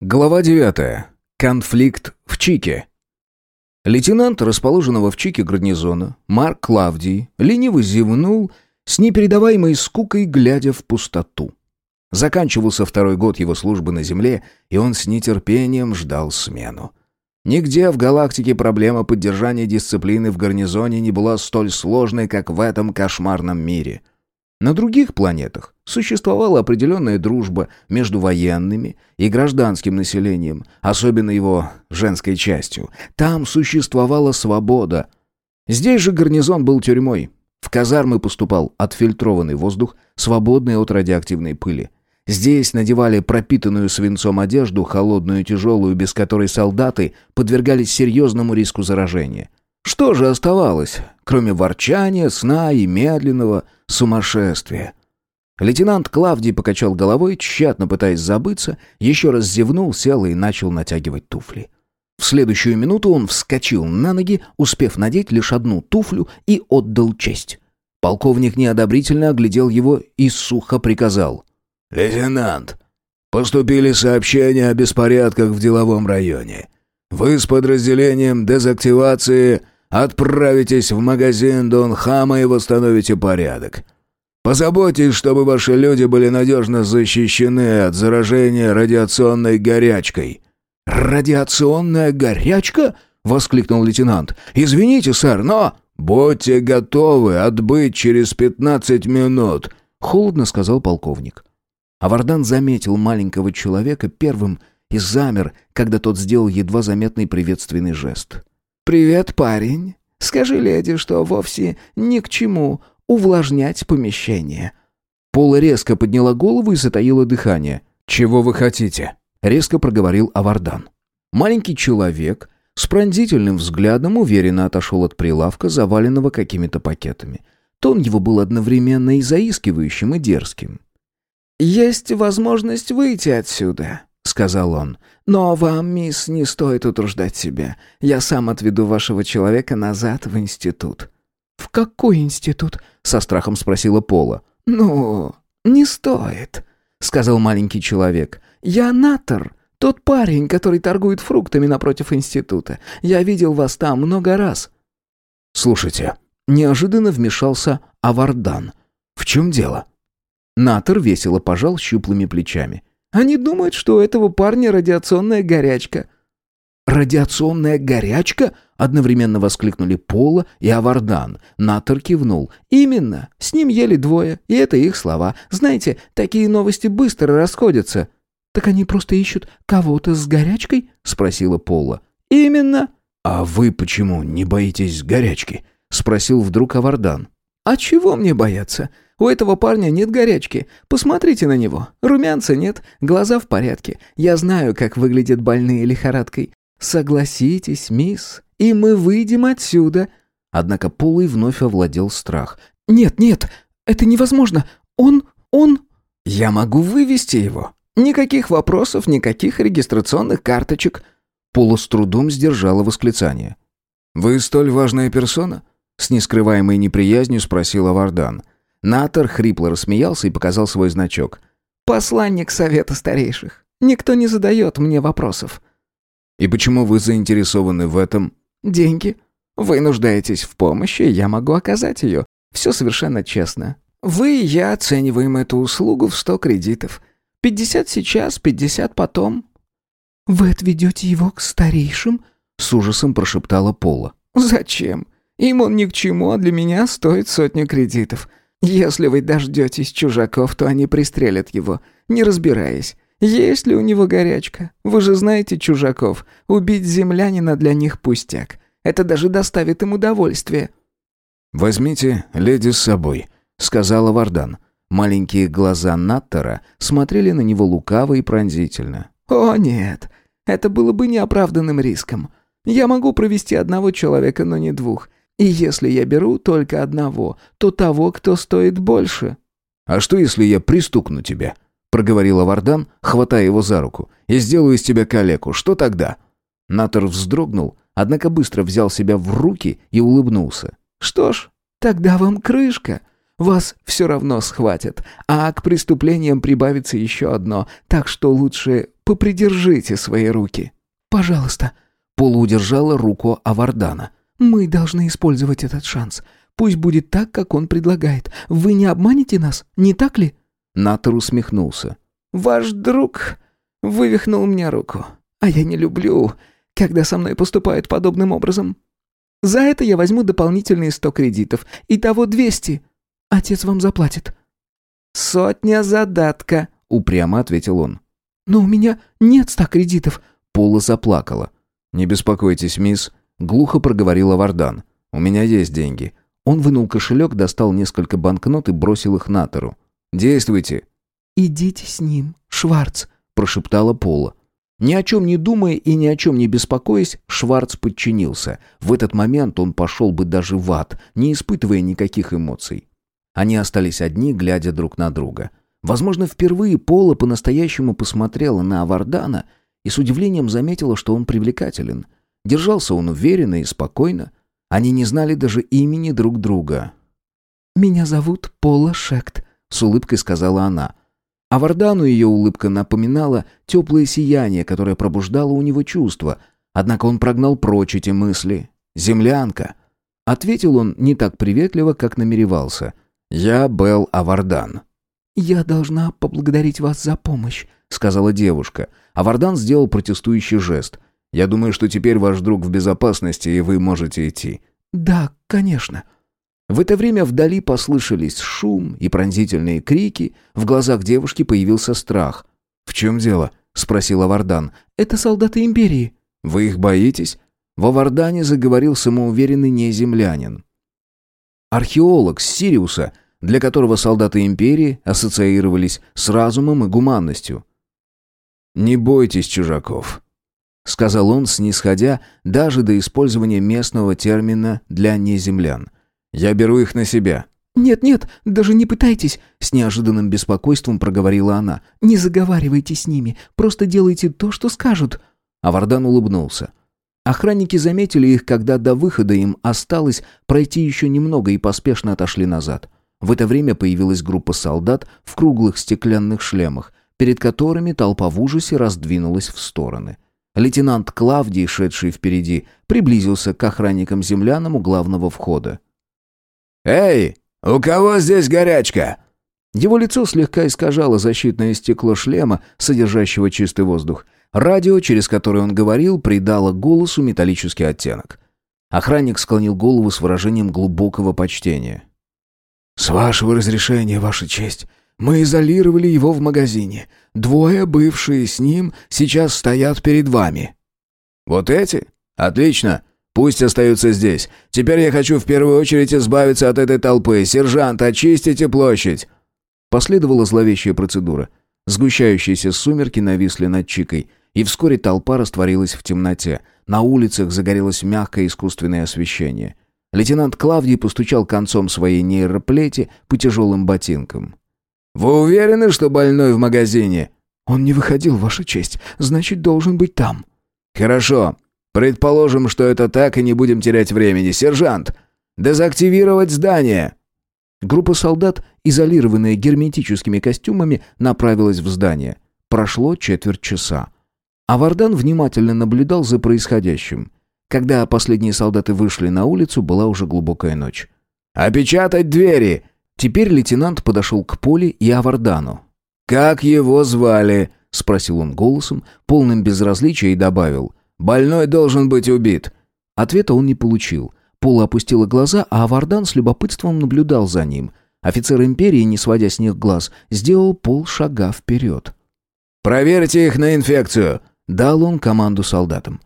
Глава 9. Конфликт в Чике. Лейтенант, расположенного в Чике гарнизона, Марк Клавдий, лениво зевнул, с непередаваемой скукой глядя в пустоту. Заканчивался второй год его службы на земле, и он с нетерпением ждал смену. Нигде в галактике проблема поддержания дисциплины в гарнизоне не была столь сложной, как в этом кошмарном мире – на других планетах существовала определенная дружба между военными и гражданским населением, особенно его женской частью. Там существовала свобода. Здесь же гарнизон был тюрьмой. В казармы поступал отфильтрованный воздух, свободный от радиоактивной пыли. Здесь надевали пропитанную свинцом одежду, холодную и тяжелую, без которой солдаты подвергались серьезному риску заражения. Что же оставалось, кроме ворчания, сна и медленного сумасшествия? Лейтенант Клавдий покачал головой, тщетно пытаясь забыться, еще раз зевнул, сел и начал натягивать туфли. В следующую минуту он вскочил на ноги, успев надеть лишь одну туфлю, и отдал честь. Полковник неодобрительно оглядел его и сухо приказал. «Лейтенант, поступили сообщения о беспорядках в деловом районе. Вы с подразделением дезактивации Отправитесь в магазин Дон Хама и восстановите порядок. Позаботьтесь, чтобы ваши люди были надежно защищены от заражения радиационной горячкой». «Радиационная горячка?» — воскликнул лейтенант. «Извините, сэр, но...» «Будьте готовы отбыть через пятнадцать минут», — холодно сказал полковник. Авардан заметил маленького человека первым и замер, когда тот сделал едва заметный приветственный жест. «Привет, парень. Скажи леди, что вовсе ни к чему увлажнять помещение». Пола резко подняла голову и затаила дыхание. «Чего вы хотите?» — резко проговорил Авардан. Маленький человек с пронзительным взглядом уверенно отошел от прилавка, заваленного какими-то пакетами. Тон его был одновременно и заискивающим, и дерзким. «Есть возможность выйти отсюда», — сказал он. «Но вам, мисс, не стоит утруждать себя. Я сам отведу вашего человека назад в институт». «В какой институт?» — со страхом спросила Пола. «Ну, не стоит», — сказал маленький человек. «Я Натор, тот парень, который торгует фруктами напротив института. Я видел вас там много раз». «Слушайте», — неожиданно вмешался Авардан. «В чем дело?» Натор весело пожал щуплыми плечами. Они думают, что у этого парня радиационная горячка». «Радиационная горячка?» — одновременно воскликнули Пола и Авардан. Натор кивнул. «Именно. С ним ели двое, и это их слова. Знаете, такие новости быстро расходятся». «Так они просто ищут кого-то с горячкой?» — спросила Пола. «Именно». «А вы почему не боитесь горячки?» — спросил вдруг Авардан. «А чего мне бояться? У этого парня нет горячки. Посмотрите на него. Румянца нет, глаза в порядке. Я знаю, как выглядят больные лихорадкой. Согласитесь, мисс, и мы выйдем отсюда». Однако Полый вновь овладел страх. «Нет, нет, это невозможно. Он... он...» «Я могу вывести его. Никаких вопросов, никаких регистрационных карточек». Пола с трудом сдержала восклицание. «Вы столь важная персона?» С нескрываемой неприязнью спросила Вардан. Натор хрипло рассмеялся и показал свой значок. «Посланник Совета Старейших. Никто не задает мне вопросов». «И почему вы заинтересованы в этом?» «Деньги. Вы нуждаетесь в помощи, я могу оказать ее. Все совершенно честно. Вы и я оцениваем эту услугу в сто кредитов. Пятьдесят сейчас, пятьдесят потом». «Вы отведете его к старейшим?» С ужасом прошептала Пола. «Зачем? Им он ни к чему, а для меня стоит сотню кредитов. Если вы дождетесь чужаков, то они пристрелят его, не разбираясь. Есть ли у него горячка? Вы же знаете чужаков. Убить землянина для них пустяк. Это даже доставит им удовольствие». «Возьмите леди с собой», — сказала Вардан. Маленькие глаза Наттера смотрели на него лукаво и пронзительно. «О, нет, это было бы неоправданным риском. Я могу провести одного человека, но не двух. И если я беру только одного, то того, кто стоит больше». «А что, если я пристукну тебя?» — проговорил Авардан, хватая его за руку. «И сделаю из тебя калеку. Что тогда?» Натор вздрогнул, однако быстро взял себя в руки и улыбнулся. «Что ж, тогда вам крышка. Вас все равно схватят, а к преступлениям прибавится еще одно, так что лучше попридержите свои руки». «Пожалуйста». Пола удержала руку Авардана. «Мы должны использовать этот шанс. Пусть будет так, как он предлагает. Вы не обманете нас, не так ли?» Натор усмехнулся. «Ваш друг вывихнул мне руку. А я не люблю, когда со мной поступают подобным образом. За это я возьму дополнительные сто кредитов. Итого двести. Отец вам заплатит». «Сотня задатка», — упрямо ответил он. «Но у меня нет ста кредитов». Пола заплакала. «Не беспокойтесь, мисс», — глухо проговорила Вардан. «У меня есть деньги». Он вынул кошелек, достал несколько банкнот и бросил их Натору. «Действуйте». «Идите с ним, Шварц», — прошептала Пола. Ни о чем не думая и ни о чем не беспокоясь, Шварц подчинился. В этот момент он пошел бы даже в ад, не испытывая никаких эмоций. Они остались одни, глядя друг на друга. Возможно, впервые Пола по-настоящему посмотрела на Авардана и с удивлением заметила, что он привлекателен. Держался он уверенно и спокойно. Они не знали даже имени друг друга. «Меня зовут Пола Шект», — с улыбкой сказала она. А Вардану ее улыбка напоминала теплое сияние, которое пробуждало у него чувства. Однако он прогнал прочь эти мысли. «Землянка!» Ответил он не так приветливо, как намеревался. «Я Белл Авардан». «Я должна поблагодарить вас за помощь», — сказала девушка. Авардан сделал протестующий жест. «Я думаю, что теперь ваш друг в безопасности, и вы можете идти». «Да, конечно». В это время вдали послышались шум и пронзительные крики. В глазах девушки появился страх. «В чем дело?» — спросила Вардан. «Это солдаты Империи». «Вы их боитесь?» Во Вардане заговорил самоуверенный неземлянин. Археолог с Сириуса, для которого солдаты Империи ассоциировались с разумом и гуманностью. «Не бойтесь чужаков», — сказал он, снисходя даже до использования местного термина для неземлян — я беру их на себя». «Нет-нет, даже не пытайтесь», — с неожиданным беспокойством проговорила она. «Не заговаривайте с ними, просто делайте то, что скажут». А Вардан улыбнулся. Охранники заметили их, когда до выхода им осталось пройти еще немного и поспешно отошли назад. В это время появилась группа солдат в круглых стеклянных шлемах, перед которыми толпа в ужасе раздвинулась в стороны. Лейтенант Клавдий, шедший впереди, приблизился к охранникам-землянам у главного входа. «Эй, у кого здесь горячка?» Его лицо слегка искажало защитное стекло шлема, содержащего чистый воздух. Радио, через которое он говорил, придало голосу металлический оттенок. Охранник склонил голову с выражением глубокого почтения. «С вашего разрешения, ваша честь, мы изолировали его в магазине. Двое, бывшие с ним, сейчас стоят перед вами». «Вот эти? Отлично. Пусть остаются здесь. Теперь я хочу в первую очередь избавиться от этой толпы. Сержант, очистите площадь!» Последовала зловещая процедура. Сгущающиеся сумерки нависли над Чикой, и вскоре толпа растворилась в темноте. На улицах загорелось мягкое искусственное освещение. Лейтенант Клавдий постучал концом своей нейроплети по тяжелым ботинкам. «Вы уверены, что больной в магазине?» «Он не выходил, Ваша честь. Значит, должен быть там». «Хорошо. Предположим, что это так, и не будем терять времени. Сержант, дезактивировать здание!» Группа солдат, изолированная герметическими костюмами, направилась в здание. Прошло четверть часа. А Вардан внимательно наблюдал за происходящим. Когда последние солдаты вышли на улицу, была уже глубокая ночь. «Опечатать двери!» Теперь лейтенант подошел к Поле и Авардану. «Как его звали?» — спросил он голосом, полным безразличия, и добавил. Больной должен быть убит». Ответа он не получил. Пола опустила глаза, а Авардан с любопытством наблюдал за ним. Офицер империи, не сводя с них глаз, сделал полшага вперед. «Проверьте их на инфекцию!» — дал он команду солдатам.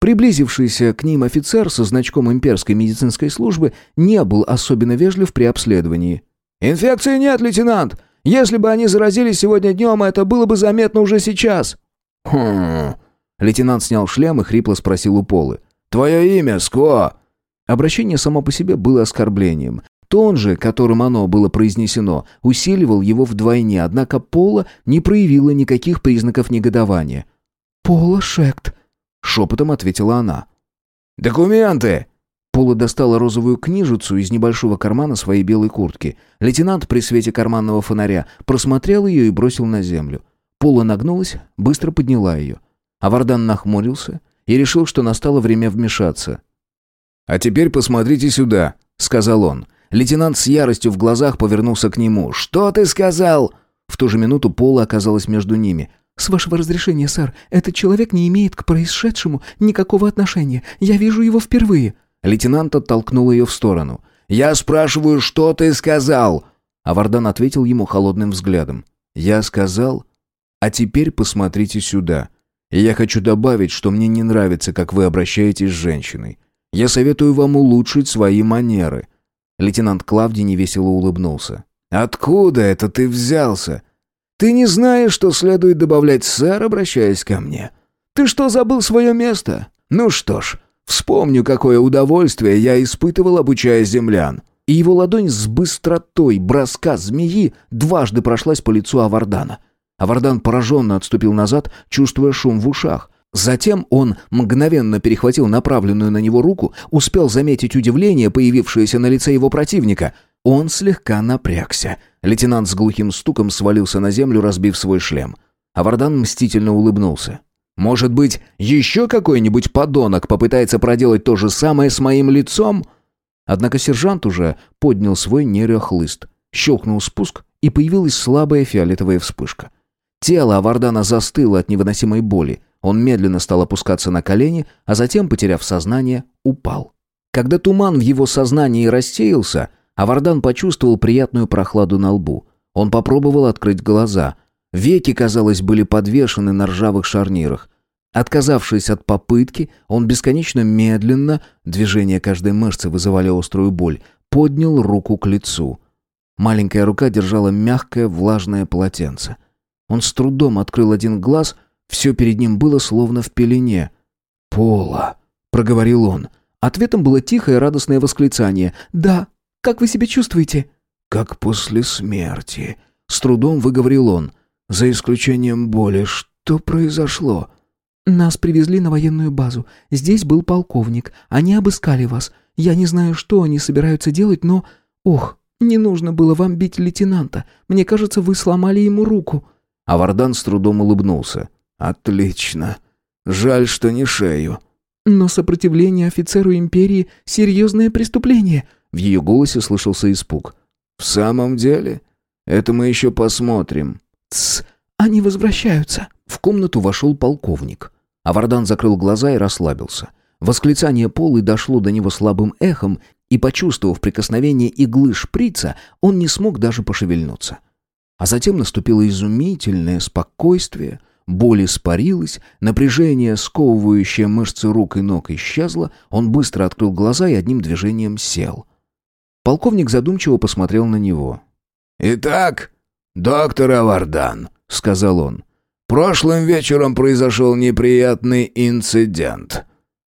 Приблизившийся к ним офицер со значком имперской медицинской службы не был особенно вежлив при обследовании. «Инфекции нет, лейтенант! Если бы они заразились сегодня днем, это было бы заметно уже сейчас!» «Хм...» Лейтенант снял шлем и хрипло спросил у Полы. «Твое имя, Ско?» Обращение само по себе было оскорблением. Тон же, которым оно было произнесено, усиливал его вдвойне, однако Пола не проявила никаких признаков негодования. «Пола Шект», — шепотом ответила она. «Документы!» Пола достала розовую книжицу из небольшого кармана своей белой куртки. Лейтенант при свете карманного фонаря просмотрел ее и бросил на землю. Пола нагнулась, быстро подняла ее. А Вардан нахмурился и решил, что настало время вмешаться. «А теперь посмотрите сюда», — сказал он. Лейтенант с яростью в глазах повернулся к нему. «Что ты сказал?» В ту же минуту Пола оказалась между ними. «С вашего разрешения, сэр, этот человек не имеет к происшедшему никакого отношения. Я вижу его впервые». Лейтенант оттолкнул ее в сторону. «Я спрашиваю, что ты сказал?» А Вардан ответил ему холодным взглядом. «Я сказал, а теперь посмотрите сюда. И я хочу добавить, что мне не нравится, как вы обращаетесь с женщиной. Я советую вам улучшить свои манеры». Лейтенант Клавдий невесело улыбнулся. «Откуда это ты взялся? Ты не знаешь, что следует добавлять «сэр», обращаясь ко мне? Ты что, забыл свое место? Ну что ж, вспомню, какое удовольствие я испытывал, обучая землян». И его ладонь с быстротой броска змеи дважды прошлась по лицу Авардана. Авардан пораженно отступил назад, чувствуя шум в ушах. Затем он мгновенно перехватил направленную на него руку, успел заметить удивление, появившееся на лице его противника. Он слегка напрягся. Лейтенант с глухим стуком свалился на землю, разбив свой шлем. Авардан мстительно улыбнулся. «Может быть, еще какой-нибудь подонок попытается проделать то же самое с моим лицом?» Однако сержант уже поднял свой нерехлыст. Щелкнул спуск, и появилась слабая фиолетовая вспышка. Тело Авардана застыло от невыносимой боли. Он медленно стал опускаться на колени, а затем, потеряв сознание, упал. Когда туман в его сознании рассеялся, Авардан почувствовал приятную прохладу на лбу. Он попробовал открыть глаза. Веки, казалось, были подвешены на ржавых шарнирах. Отказавшись от попытки, он бесконечно медленно, движения каждой мышцы вызывали острую боль, поднял руку к лицу. Маленькая рука держала мягкое влажное полотенце — он с трудом открыл один глаз, все перед ним было словно в пелене. «Пола», — проговорил он. Ответом было тихое радостное восклицание. «Да, как вы себя чувствуете?» «Как после смерти», — с трудом выговорил он. «За исключением боли, что произошло?» «Нас привезли на военную базу. Здесь был полковник. Они обыскали вас. Я не знаю, что они собираются делать, но... Ох, не нужно было вам бить лейтенанта. Мне кажется, вы сломали ему руку». А Вардан с трудом улыбнулся. «Отлично. Жаль, что не шею». «Но сопротивление офицеру империи — серьезное преступление». В ее голосе слышался испуг. «В самом деле? Это мы еще посмотрим». «Тсс, они возвращаются». В комнату вошел полковник. А Вардан закрыл глаза и расслабился. Восклицание Полы дошло до него слабым эхом, и, почувствовав прикосновение иглы шприца, он не смог даже пошевельнуться. А затем наступило изумительное спокойствие, боль испарилась, напряжение, сковывающее мышцы рук и ног, исчезло, он быстро открыл глаза и одним движением сел. Полковник задумчиво посмотрел на него. «Итак, доктор Авардан», — сказал он, — «прошлым вечером произошел неприятный инцидент».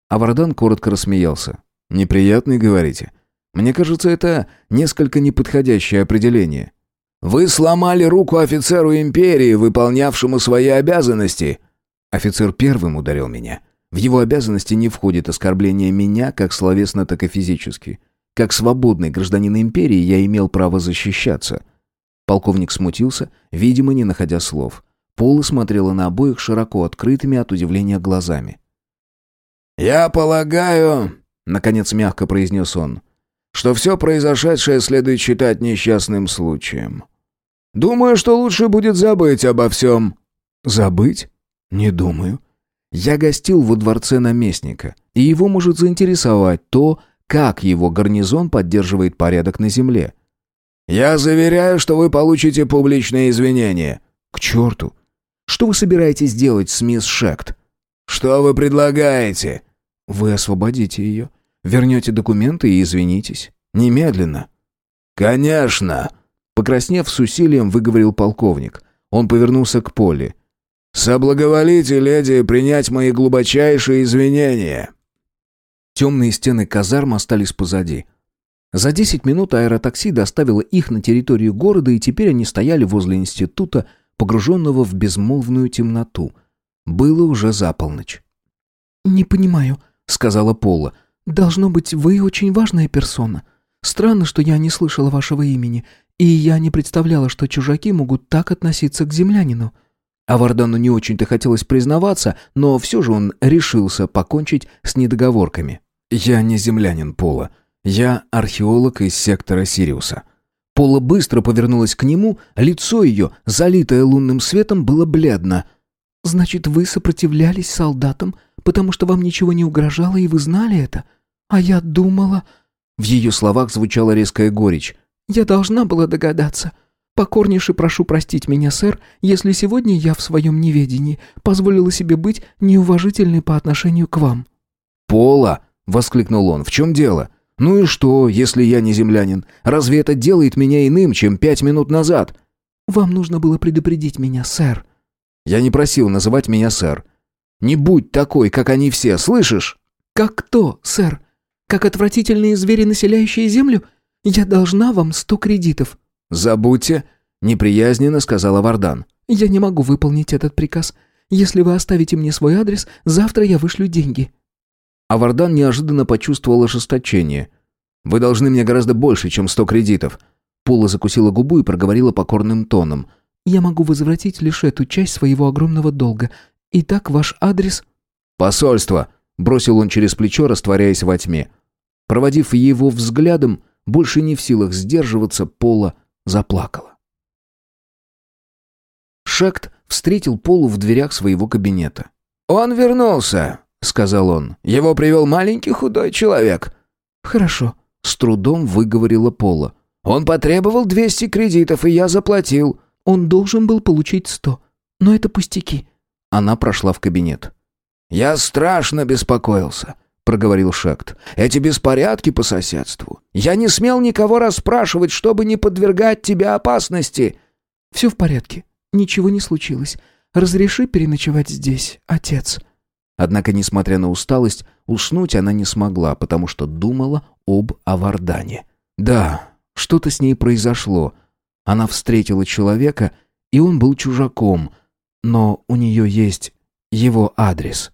Авардан коротко рассмеялся. «Неприятный, говорите? Мне кажется, это несколько неподходящее определение. Вы сломали руку офицеру империи, выполнявшему свои обязанности. Офицер первым ударил меня. В его обязанности не входит оскорбление меня как словесно, так и физически. Как свободный гражданин империи я имел право защищаться. Полковник смутился, видимо, не находя слов. Пола смотрела на обоих широко открытыми от удивления глазами. «Я полагаю», — наконец мягко произнес он, что все произошедшее следует считать несчастным случаем. Думаю, что лучше будет забыть обо всем». «Забыть? Не думаю. Я гостил во дворце наместника, и его может заинтересовать то, как его гарнизон поддерживает порядок на земле». «Я заверяю, что вы получите публичные извинения». «К черту! Что вы собираетесь делать с мисс Шект?» «Что вы предлагаете?» «Вы освободите ее. Вернете документы и извинитесь. Немедленно». «Конечно!» Покраснев с усилием, выговорил полковник. Он повернулся к Поле. «Соблаговолите, леди, принять мои глубочайшие извинения». Темные стены казарм остались позади. За десять минут аэротакси доставило их на территорию города, и теперь они стояли возле института, погруженного в безмолвную темноту. Было уже за полночь. «Не понимаю», — сказала Пола. Должно быть, вы очень важная персона. Странно, что я не слышала вашего имени, и я не представляла, что чужаки могут так относиться к землянину». А Вардану не очень-то хотелось признаваться, но все же он решился покончить с недоговорками. «Я не землянин Пола. Я археолог из сектора Сириуса». Пола быстро повернулась к нему, лицо ее, залитое лунным светом, было бледно. «Значит, вы сопротивлялись солдатам, потому что вам ничего не угрожало, и вы знали это? А я думала...» В ее словах звучала резкая горечь. «Я должна была догадаться. Покорнейше прошу простить меня, сэр, если сегодня я в своем неведении позволила себе быть неуважительной по отношению к вам». «Пола!» — воскликнул он. «В чем дело? «Ну и что, если я не землянин? Разве это делает меня иным, чем пять минут назад?» «Вам нужно было предупредить меня, сэр». «Я не просил называть меня сэр. Не будь такой, как они все, слышишь?» «Как кто, сэр? Как отвратительные звери, населяющие землю? Я должна вам сто кредитов». «Забудьте», — неприязненно сказала Вардан. «Я не могу выполнить этот приказ. Если вы оставите мне свой адрес, завтра я вышлю деньги». А Вардан неожиданно почувствовал ожесточение. «Вы должны мне гораздо больше, чем сто кредитов». Пула закусила губу и проговорила покорным тоном. «Я могу возвратить лишь эту часть своего огромного долга. Итак, ваш адрес...» «Посольство!» — бросил он через плечо, растворяясь во тьме. Проводив его взглядом, больше не в силах сдерживаться, Пола заплакала. Шект встретил Полу в дверях своего кабинета. «Он вернулся!» — сказал он. «Его привел маленький худой человек». «Хорошо», — с трудом выговорила Пола. «Он потребовал двести кредитов, и я заплатил». «Он должен был получить сто, но это пустяки». Она прошла в кабинет. «Я страшно беспокоился», — проговорил Шект. «Эти беспорядки по соседству. Я не смел никого расспрашивать, чтобы не подвергать тебя опасности». «Все в порядке. Ничего не случилось. Разреши переночевать здесь, отец». Однако, несмотря на усталость, уснуть она не смогла, потому что думала об Авардане. Да, что-то с ней произошло. Она встретила человека, и он был чужаком, но у нее есть его адрес.